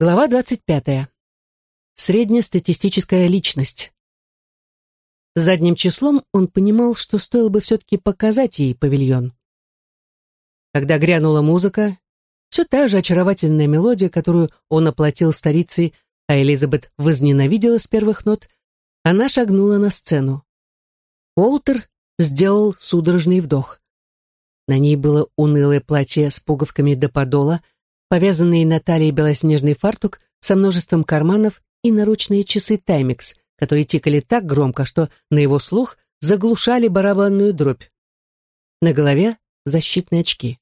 Глава 25. Среднестатистическая личность. Задним числом он понимал, что стоило бы все-таки показать ей павильон. Когда грянула музыка, все та же очаровательная мелодия, которую он оплатил старицей, а Элизабет возненавидела с первых нот, она шагнула на сцену. Уолтер сделал судорожный вдох. На ней было унылое платье с пуговками до подола, повязанный на талии белоснежный фартук со множеством карманов и наручные часы «Таймикс», которые тикали так громко, что на его слух заглушали барабанную дробь. На голове защитные очки.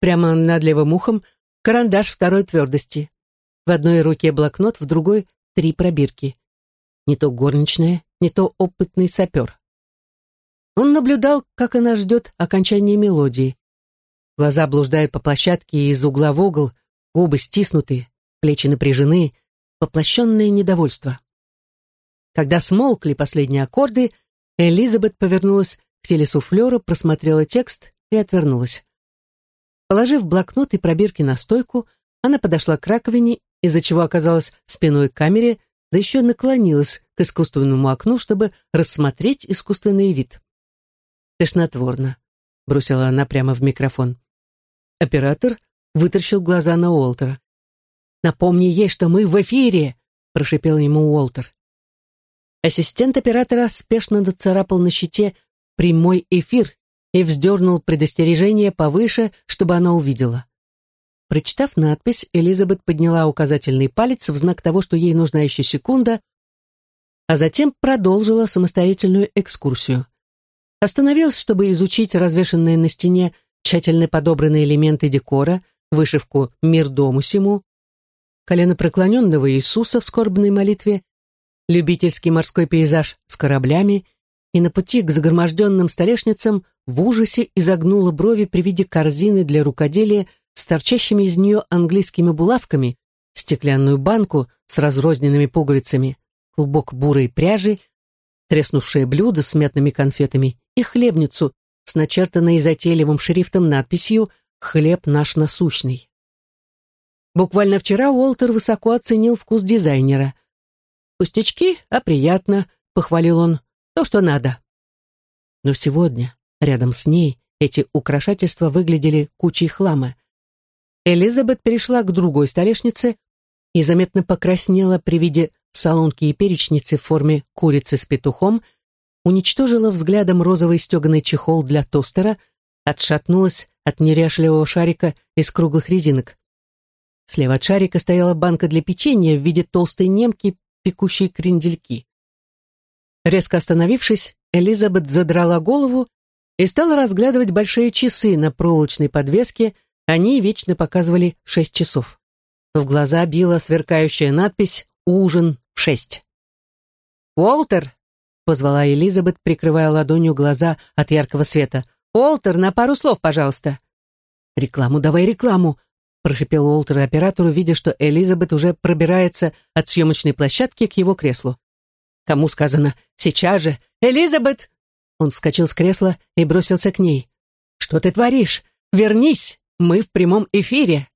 Прямо над левым ухом карандаш второй твердости. В одной руке блокнот, в другой — три пробирки. Не то горничная, не то опытный сапер. Он наблюдал, как она ждет окончания мелодии. Глаза блуждают по площадке из угла в угол, губы стиснуты, плечи напряжены, воплощенное недовольство. Когда смолкли последние аккорды, Элизабет повернулась к телесуфлеру, просмотрела текст и отвернулась. Положив блокнот и пробирки на стойку, она подошла к раковине, из-за чего оказалась спиной к камере, да еще наклонилась к искусственному окну, чтобы рассмотреть искусственный вид. «Тошнотворно», — бросила она прямо в микрофон. Оператор вытащил глаза на Уолтера. «Напомни ей, что мы в эфире!» — прошипел ему Уолтер. Ассистент оператора спешно нацарапал на щите «прямой эфир» и вздернул предостережение повыше, чтобы она увидела. Прочитав надпись, Элизабет подняла указательный палец в знак того, что ей нужна еще секунда, а затем продолжила самостоятельную экскурсию. Остановилась, чтобы изучить развешанные на стене тщательно подобранные элементы декора, вышивку «Мир дому сему», коленопреклоненного Иисуса в скорбной молитве, любительский морской пейзаж с кораблями, и на пути к загроможденным столешницам в ужасе изогнула брови при виде корзины для рукоделия с торчащими из нее английскими булавками, стеклянную банку с разрозненными пуговицами, клубок бурой пряжи, треснувшее блюдо с мятными конфетами и хлебницу с начертанной затейливым шрифтом надписью «Хлеб наш насущный». Буквально вчера Уолтер высоко оценил вкус дизайнера. «Пустячки, а приятно», — похвалил он, — «то, что надо». Но сегодня, рядом с ней, эти украшательства выглядели кучей хлама. Элизабет перешла к другой столешнице и заметно покраснела при виде салонки и перечницы в форме курицы с петухом, уничтожила взглядом розовый стеганый чехол для тостера, отшатнулась от неряшливого шарика из круглых резинок. Слева от шарика стояла банка для печенья в виде толстой немки, пекущей крендельки. Резко остановившись, Элизабет задрала голову и стала разглядывать большие часы на проволочной подвеске, они вечно показывали шесть часов. В глаза била сверкающая надпись «Ужин в шесть». «Уолтер!» — позвала Элизабет, прикрывая ладонью глаза от яркого света. «Уолтер, на пару слов, пожалуйста». «Рекламу давай, рекламу!» — прошипел Уолтер оператору, видя, что Элизабет уже пробирается от съемочной площадки к его креслу. «Кому сказано? Сейчас же! Элизабет!» Он вскочил с кресла и бросился к ней. «Что ты творишь? Вернись! Мы в прямом эфире!»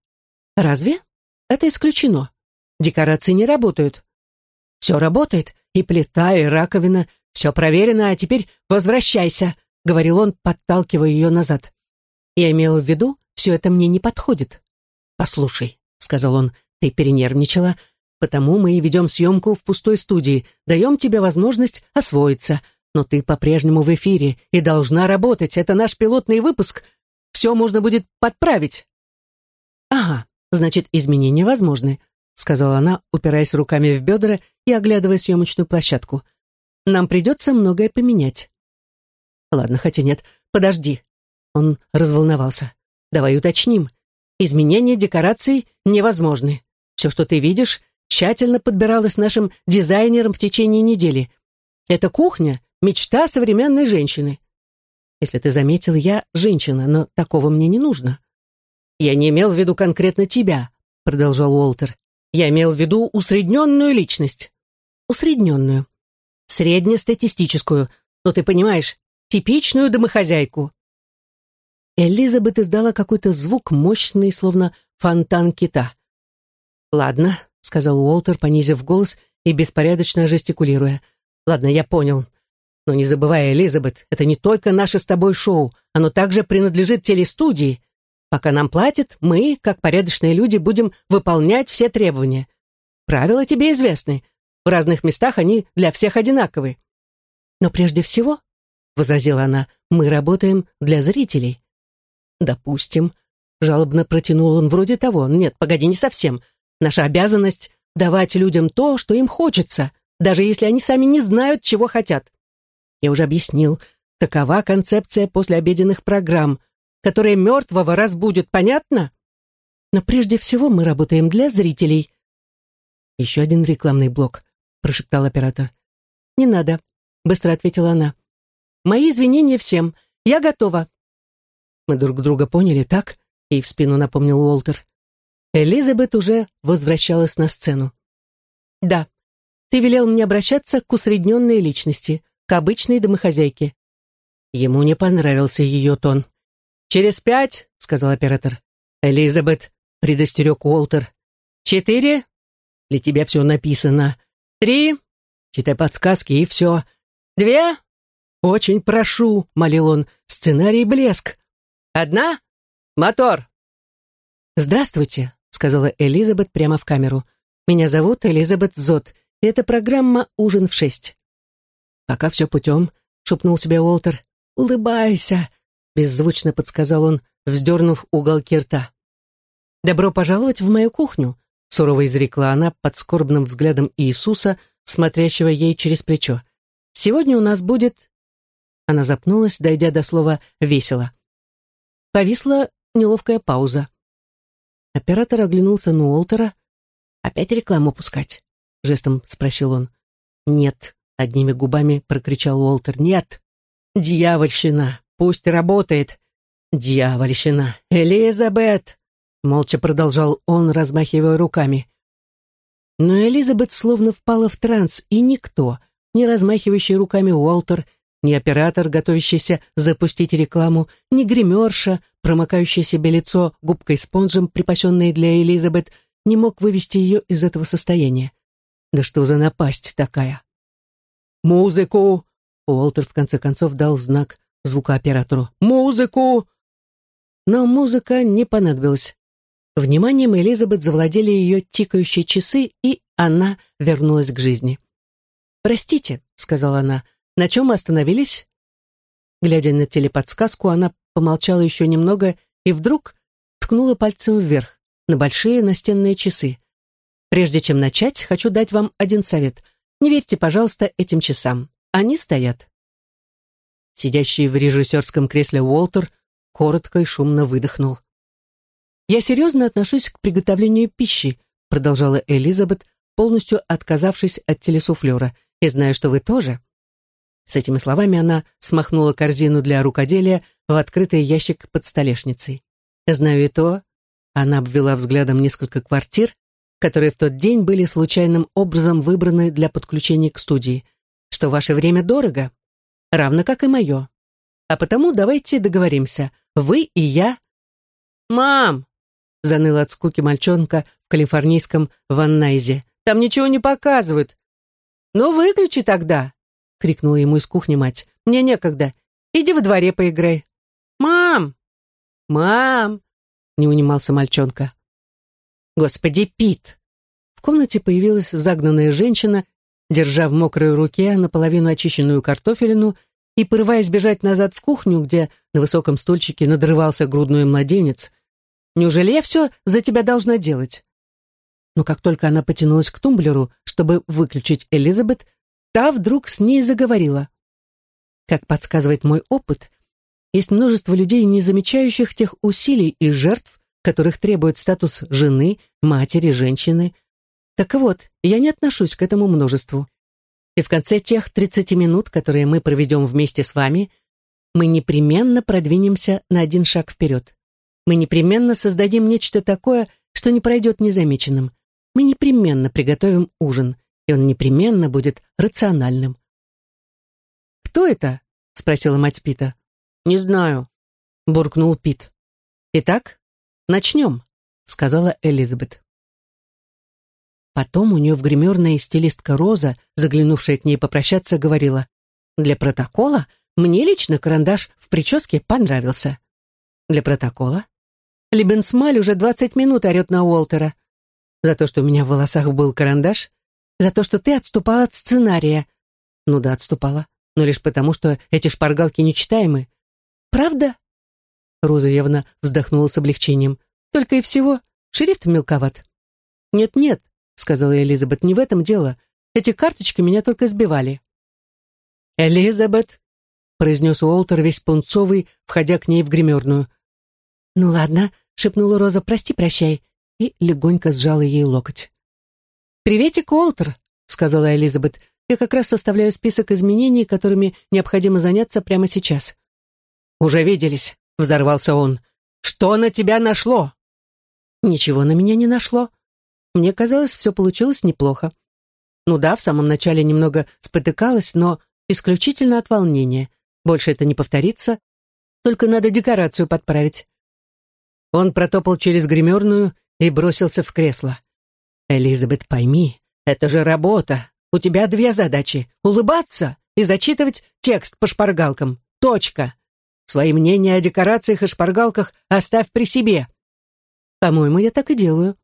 «Разве? Это исключено. Декорации не работают». «Все работает. И плита, и раковина, все проверено, а теперь возвращайся», — говорил он, подталкивая ее назад. Я имел в виду, все это мне не подходит. «Послушай», — сказал он, — «ты перенервничала, потому мы и ведем съемку в пустой студии, даем тебе возможность освоиться, но ты по-прежнему в эфире и должна работать, это наш пилотный выпуск, все можно будет подправить». «Ага, значит, изменения возможны сказала она, упираясь руками в бедра и оглядывая съемочную площадку. «Нам придется многое поменять». «Ладно, хотя нет, подожди». Он разволновался. «Давай уточним. Изменения декораций невозможны. Все, что ты видишь, тщательно подбиралось нашим дизайнером в течение недели. Это кухня — мечта современной женщины. Если ты заметил, я женщина, но такого мне не нужно». «Я не имел в виду конкретно тебя», — продолжал Уолтер. Я имел в виду усредненную личность. Усредненную. Среднестатистическую. Но ты понимаешь, типичную домохозяйку. Элизабет издала какой-то звук мощный, словно фонтан кита. «Ладно», — сказал Уолтер, понизив голос и беспорядочно жестикулируя. «Ладно, я понял. Но не забывай, Элизабет, это не только наше с тобой шоу, оно также принадлежит телестудии. Пока нам платят, мы, как порядочные люди, будем выполнять все требования. Правила тебе известны. В разных местах они для всех одинаковы. Но прежде всего, — возразила она, — мы работаем для зрителей. Допустим. Жалобно протянул он вроде того. Нет, погоди, не совсем. Наша обязанность — давать людям то, что им хочется, даже если они сами не знают, чего хотят. Я уже объяснил, такова концепция послеобеденных программ, которая мертвого разбудит, понятно? Но прежде всего мы работаем для зрителей. Еще один рекламный блок, прошептал оператор. Не надо, быстро ответила она. Мои извинения всем. Я готова. Мы друг друга поняли, так? И в спину напомнил Уолтер. Элизабет уже возвращалась на сцену. Да, ты велел мне обращаться к усредненной личности к обычной домохозяйке. Ему не понравился ее тон. «Через пять», — сказал оператор. «Элизабет», — предостерег Уолтер. «Четыре?» «Для тебя все написано. Три?» «Читай подсказки, и все. Две?» «Очень прошу», — молил он, — «сценарий блеск». «Одна? Мотор!» «Здравствуйте», — сказала Элизабет прямо в камеру. «Меня зовут Элизабет Зот, и это программа «Ужин в шесть». «Пока все путем», — шепнул себе Уолтер. «Улыбайся», — беззвучно подсказал он, вздернув уголки рта. «Добро пожаловать в мою кухню», — сурово изрекла она под скорбным взглядом Иисуса, смотрящего ей через плечо. «Сегодня у нас будет...» Она запнулась, дойдя до слова «весело». Повисла неловкая пауза. Оператор оглянулся на Уолтера. «Опять рекламу пускать?» — жестом спросил он. «Нет», Одними губами прокричал Уолтер. «Нет! Дьявольщина! Пусть работает! Дьявольщина! Элизабет!» Молча продолжал он, размахивая руками. Но Элизабет словно впала в транс, и никто, ни размахивающий руками Уолтер, ни оператор, готовящийся запустить рекламу, ни гримерша, промокающая себе лицо губкой-спонжем, припасенной для Элизабет, не мог вывести ее из этого состояния. Да что за напасть такая? «Музыку!» Уолтер в конце концов дал знак звукооператору. «Музыку!» Но музыка не понадобилась. Вниманием Элизабет завладели ее тикающие часы, и она вернулась к жизни. «Простите», — сказала она, — «на чем мы остановились?» Глядя на телеподсказку, она помолчала еще немного и вдруг ткнула пальцем вверх на большие настенные часы. «Прежде чем начать, хочу дать вам один совет — не верьте, пожалуйста, этим часам. Они стоят. Сидящий в режиссерском кресле Уолтер коротко и шумно выдохнул. «Я серьезно отношусь к приготовлению пищи», продолжала Элизабет, полностью отказавшись от телесуфлера, «и знаю, что вы тоже». С этими словами она смахнула корзину для рукоделия в открытый ящик под столешницей. «Знаю и то», она обвела взглядом несколько квартир, которые в тот день были случайным образом выбраны для подключения к студии, что ваше время дорого, равно как и мое. А потому давайте договоримся, вы и я. «Мам!» — заныл от скуки мальчонка в калифорнийском Ваннайзе. «Там ничего не показывают». «Ну, выключи тогда!» — крикнула ему из кухни мать. «Мне некогда. Иди во дворе поиграй». «Мам! Мам!» — не унимался мальчонка. Господи, Пит! В комнате появилась загнанная женщина, держа в мокрой руке наполовину очищенную картофелину и порываясь бежать назад в кухню, где на высоком стульчике надрывался грудной младенец. «Неужели я все за тебя должна делать?» Но как только она потянулась к тумблеру, чтобы выключить Элизабет, та вдруг с ней заговорила. Как подсказывает мой опыт, есть множество людей, не замечающих тех усилий и жертв, которых требует статус жены, матери, женщины. Так вот, я не отношусь к этому множеству. И в конце тех 30 минут, которые мы проведем вместе с вами, мы непременно продвинемся на один шаг вперед. Мы непременно создадим нечто такое, что не пройдет незамеченным. Мы непременно приготовим ужин, и он непременно будет рациональным. «Кто это?» — спросила мать Пита. «Не знаю», — буркнул Пит. «Итак, «Начнем», — сказала Элизабет. Потом у нее в гримерной стилистка Роза, заглянувшая к ней попрощаться, говорила, «Для протокола мне лично карандаш в прическе понравился». «Для протокола?» Либенсмаль уже двадцать минут орет на Уолтера. За то, что у меня в волосах был карандаш? За то, что ты отступала от сценария? Ну да, отступала. Но лишь потому, что эти шпаргалки нечитаемы. Правда? Роза явно вздохнула с облегчением. Только и всего. Шрифт мелковат. Нет-нет, сказала Элизабет, не в этом дело. Эти карточки меня только сбивали. Элизабет, произнес Уолтер весь пунцовый, входя к ней в гримерную. «Ну ладно», — шепнула Роза, — «прости, прощай», и легонько сжала ей локоть. «Приветик, Уолтер», — сказала Элизабет. «Я как раз составляю список изменений, которыми необходимо заняться прямо сейчас». «Уже виделись», — взорвался он. «Что на тебя нашло?» «Ничего на меня не нашло. Мне казалось, все получилось неплохо. Ну да, в самом начале немного спотыкалась, но исключительно от волнения. Больше это не повторится, только надо декорацию подправить. Он протопал через гримерную и бросился в кресло. «Элизабет, пойми, это же работа. У тебя две задачи — улыбаться и зачитывать текст по шпаргалкам. Точка. Свои мнения о декорациях и шпаргалках оставь при себе». «По-моему, я так и делаю».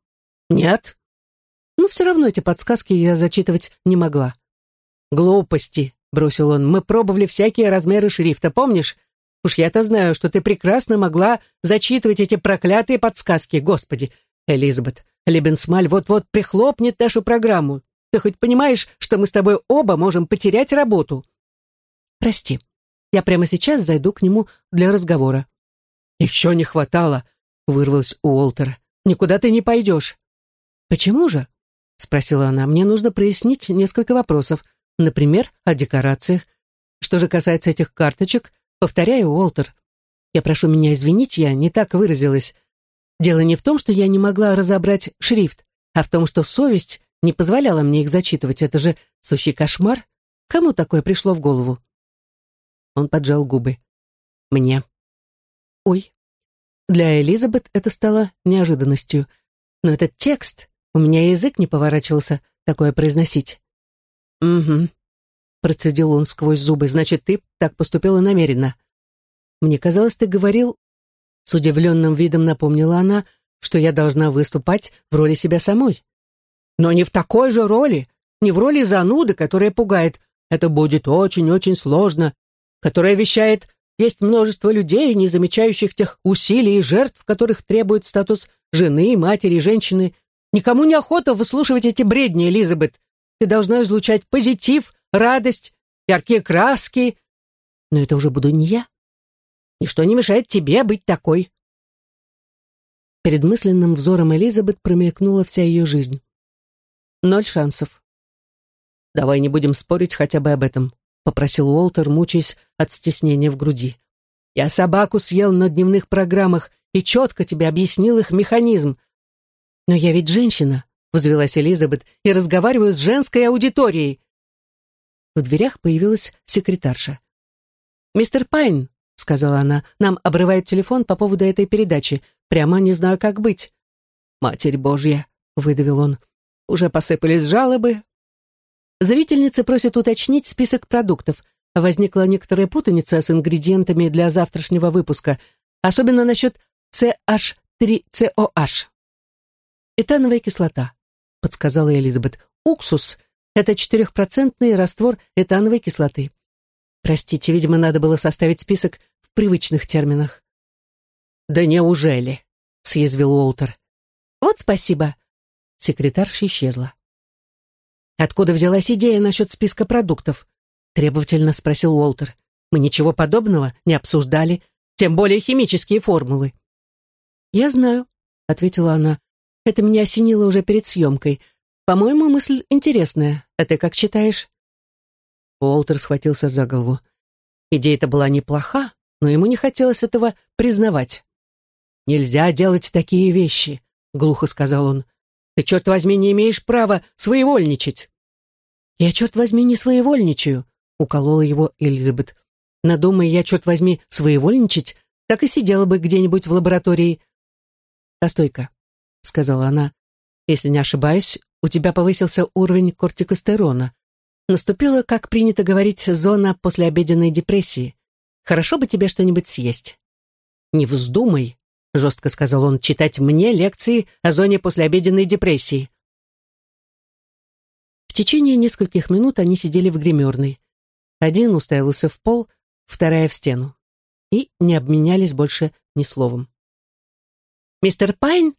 «Нет». «Ну, все равно эти подсказки я зачитывать не могла». «Глупости», — бросил он. «Мы пробовали всякие размеры шрифта, помнишь? Уж я-то знаю, что ты прекрасно могла зачитывать эти проклятые подсказки, господи. Элизабет, Лебенсмаль вот-вот прихлопнет нашу программу. Ты хоть понимаешь, что мы с тобой оба можем потерять работу? Прости, я прямо сейчас зайду к нему для разговора. Еще не хватало, вырвалось у Уолтера. Никуда ты не пойдешь. Почему же? Спросила она. Мне нужно прояснить несколько вопросов. Например, о декорациях. Что же касается этих карточек, Повторяю, Уолтер, я прошу меня извинить, я не так выразилась. Дело не в том, что я не могла разобрать шрифт, а в том, что совесть не позволяла мне их зачитывать. Это же сущий кошмар. Кому такое пришло в голову? Он поджал губы. Мне. Ой. Для Элизабет это стало неожиданностью. Но этот текст, у меня язык не поворачивался такое произносить. Угу. Процедил он сквозь зубы. «Значит, ты так поступила намеренно». «Мне казалось, ты говорил...» С удивленным видом напомнила она, что я должна выступать в роли себя самой. «Но не в такой же роли, не в роли зануды, которая пугает. Это будет очень-очень сложно, которая вещает, есть множество людей, не замечающих тех усилий и жертв, которых требует статус жены, матери, женщины. Никому не охота выслушивать эти бредни, Элизабет. Ты должна излучать позитив, радость, яркие краски. Но это уже буду не я. Ничто не мешает тебе быть такой. Перед мысленным взором Элизабет промелькнула вся ее жизнь. Ноль шансов. «Давай не будем спорить хотя бы об этом», — попросил Уолтер, мучаясь от стеснения в груди. «Я собаку съел на дневных программах и четко тебе объяснил их механизм. Но я ведь женщина», — возвелась Элизабет, «и разговариваю с женской аудиторией. В дверях появилась секретарша. «Мистер Пайн», — сказала она, — «нам обрывает телефон по поводу этой передачи. Прямо не знаю, как быть». «Матерь Божья», — выдавил он, — «уже посыпались жалобы». Зрительницы просят уточнить список продуктов. Возникла некоторая путаница с ингредиентами для завтрашнего выпуска, особенно насчет CH3COH. «Этановая кислота», — подсказала Элизабет. «Уксус — это четырехпроцентный раствор этановой кислоты. Простите, видимо, надо было составить список в привычных терминах. «Да неужели?» — съязвил Уолтер. «Вот спасибо». Секретарша исчезла. «Откуда взялась идея насчет списка продуктов?» — требовательно спросил Уолтер. «Мы ничего подобного не обсуждали, тем более химические формулы». «Я знаю», — ответила она. «Это меня осенило уже перед съемкой. По-моему, мысль интересная. А ты как читаешь?» Уолтер схватился за голову. Идея-то была неплоха, но ему не хотелось этого признавать. «Нельзя делать такие вещи», — глухо сказал он. «Ты, черт возьми, не имеешь права своевольничать». «Я, черт возьми, не своевольничаю», — уколола его Элизабет. «Надумай я, черт возьми, своевольничать, так и сидела бы где-нибудь в лаборатории». «Постой-ка», — сказала она. «Если не ошибаюсь, у тебя повысился уровень кортикостерона. Наступила, как принято говорить, зона послеобеденной депрессии. Хорошо бы тебе что-нибудь съесть». «Не вздумай», — жестко сказал он, — «читать мне лекции о зоне послеобеденной депрессии». В течение нескольких минут они сидели в гримерной. Один уставился в пол, вторая в стену. И не обменялись больше ни словом. «Мистер Пайн?»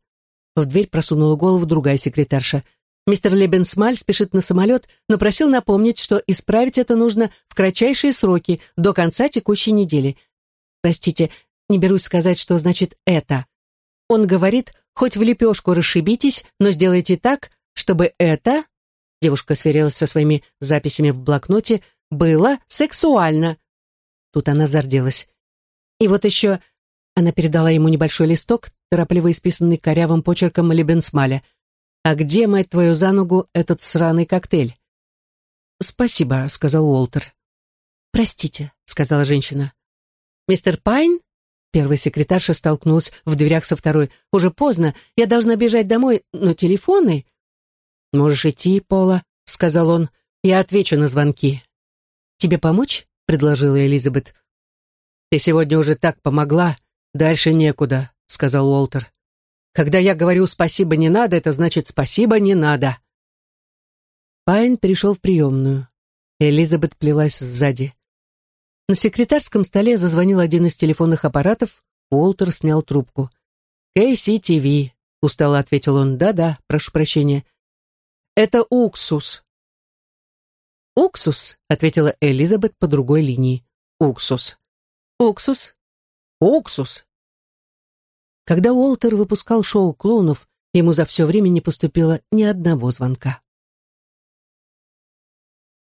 В дверь просунула голову другая секретарша. «Мистер Лебенсмаль спешит на самолет, но просил напомнить, что исправить это нужно в кратчайшие сроки, до конца текущей недели. Простите, не берусь сказать, что значит «это». Он говорит, хоть в лепешку расшибитесь, но сделайте так, чтобы это Девушка сверилась со своими записями в блокноте. «Было сексуально». Тут она зарделась. И вот еще она передала ему небольшой листок, торопливо исписанный корявым почерком Лебенсмаля. «А где, мать твою, за ногу этот сраный коктейль?» «Спасибо», — сказал Уолтер. «Простите», — сказала женщина. «Мистер Пайн?» Первая секретарша столкнулась в дверях со второй. «Уже поздно, я должна бежать домой, но телефоны...» «Можешь идти, Пола», — сказал он. «Я отвечу на звонки». «Тебе помочь?» — предложила Элизабет. «Ты сегодня уже так помогла, дальше некуда», — сказал Уолтер. «Когда я говорю «спасибо не надо», это значит «спасибо не надо». Пайн перешел в приемную. Элизабет плелась сзади. На секретарском столе зазвонил один из телефонных аппаратов, Уолтер снял трубку. «КСИ-ТВ», — устало ответил он. «Да-да, прошу прощения. Это уксус». «Уксус», — ответила Элизабет по другой линии. «Уксус». «Уксус». «Уксус». Когда Уолтер выпускал шоу клоунов, ему за все время не поступило ни одного звонка.